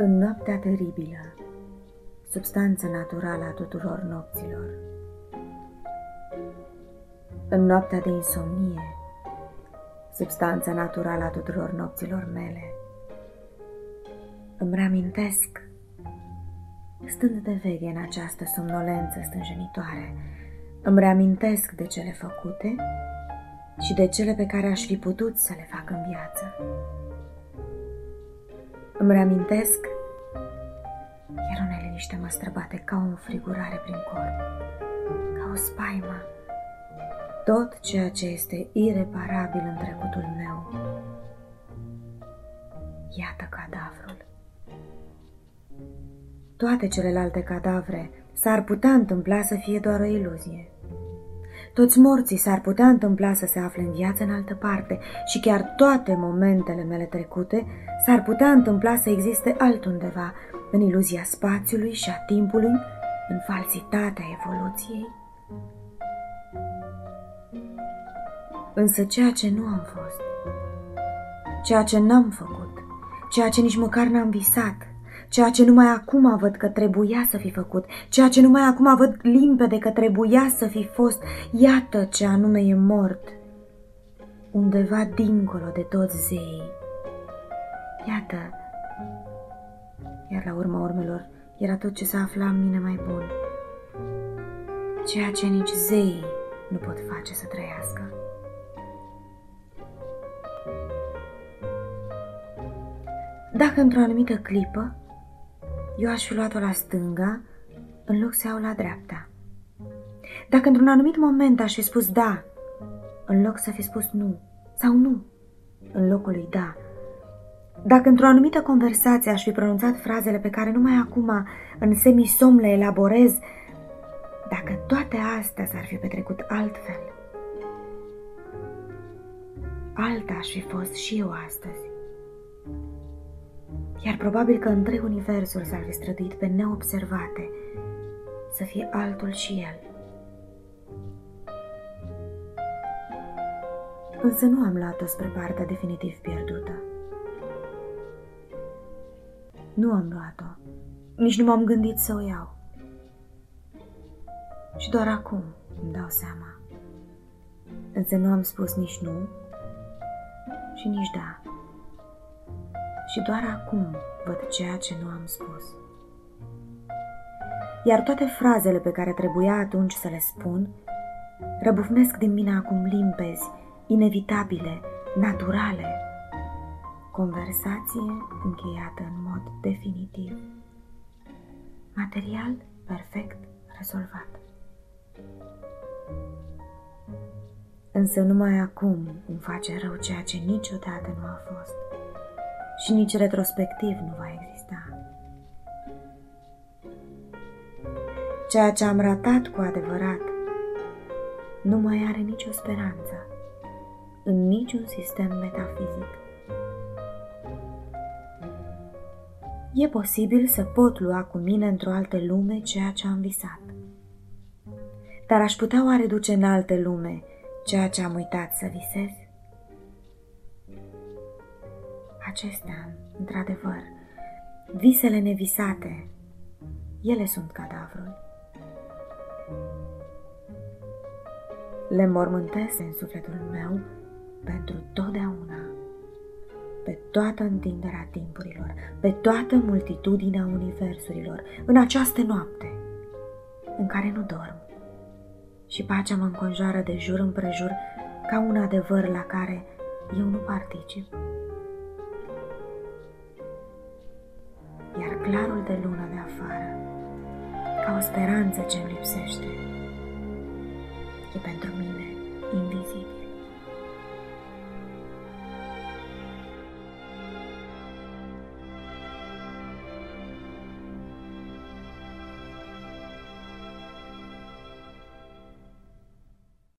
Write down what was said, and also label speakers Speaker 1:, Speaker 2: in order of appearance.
Speaker 1: În noaptea teribilă, substanță naturală a tuturor nopților. În noaptea de insomnie, substanța naturală a tuturor nopților mele. Îmi reamintesc, stând de veche în această somnolență stânjenitoare, îmi reamintesc de cele făcute și de cele pe care aș fi putut să le fac în viață. Îmi reamintesc, iar o neliniște mă străbate ca o înfrigurare prin corp, ca o spaimă, tot ceea ce este ireparabil în trecutul meu. Iată cadavrul. Toate celelalte cadavre s-ar putea întâmpla să fie doar o iluzie. Toți morții s-ar putea întâmpla să se afle în viață în altă parte și chiar toate momentele mele trecute s-ar putea întâmpla să existe altundeva, în iluzia spațiului și a timpului, în falsitatea evoluției. Însă ceea ce nu am fost, ceea ce n-am făcut, ceea ce nici măcar n-am visat, ceea ce numai acum văd că trebuia să fi făcut, ceea ce numai acum văd limpede că trebuia să fi fost, iată ce anume e mort, undeva dincolo de toți zeii. Iată, iar la urma urmelor era tot ce se afla în mine mai bun, ceea ce nici zeii nu pot face să trăiască. Dacă într-o anumită clipă eu aș fi luat-o la stânga în loc să iau la dreapta. Dacă într-un anumit moment aș fi spus da, în loc să fi spus nu, sau nu, în locul lui da, dacă într-o anumită conversație aș fi pronunțat frazele pe care numai acum, în semisom, le elaborez, dacă toate astea s-ar fi petrecut altfel, alta aș fi fost și eu astăzi iar probabil că întreg universul s-ar fi străduit pe neobservate să fie altul și el. Însă nu am luat-o spre partea definitiv pierdută. Nu am luat-o, nici nu m-am gândit să o iau. Și doar acum îmi dau seama. Însă nu am spus nici nu și nici da și doar acum văd ceea ce nu am spus. Iar toate frazele pe care trebuia atunci să le spun, răbufnesc din mine acum limpezi, inevitabile, naturale. Conversație încheiată în mod definitiv. Material perfect rezolvat. Însă numai acum îmi face rău ceea ce niciodată nu a fost și nici retrospectiv nu va exista. Ceea ce am ratat cu adevărat nu mai are nicio speranță în niciun sistem metafizic. E posibil să pot lua cu mine într-o altă lume ceea ce am visat. Dar aș putea oare duce în alte lume ceea ce am uitat să visez? Acestea, într-adevăr, visele nevisate, ele sunt cadavrul. Le mormântese în sufletul meu pentru totdeauna, pe toată întinderea timpurilor, pe toată multitudinea universurilor, în această noapte în care nu dorm. Și pacea mă înconjoară de jur împrejur ca un adevăr la care eu nu particip. Iar clarul de lună de afară, ca o speranță ce îmi lipsește, e pentru mine.